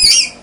you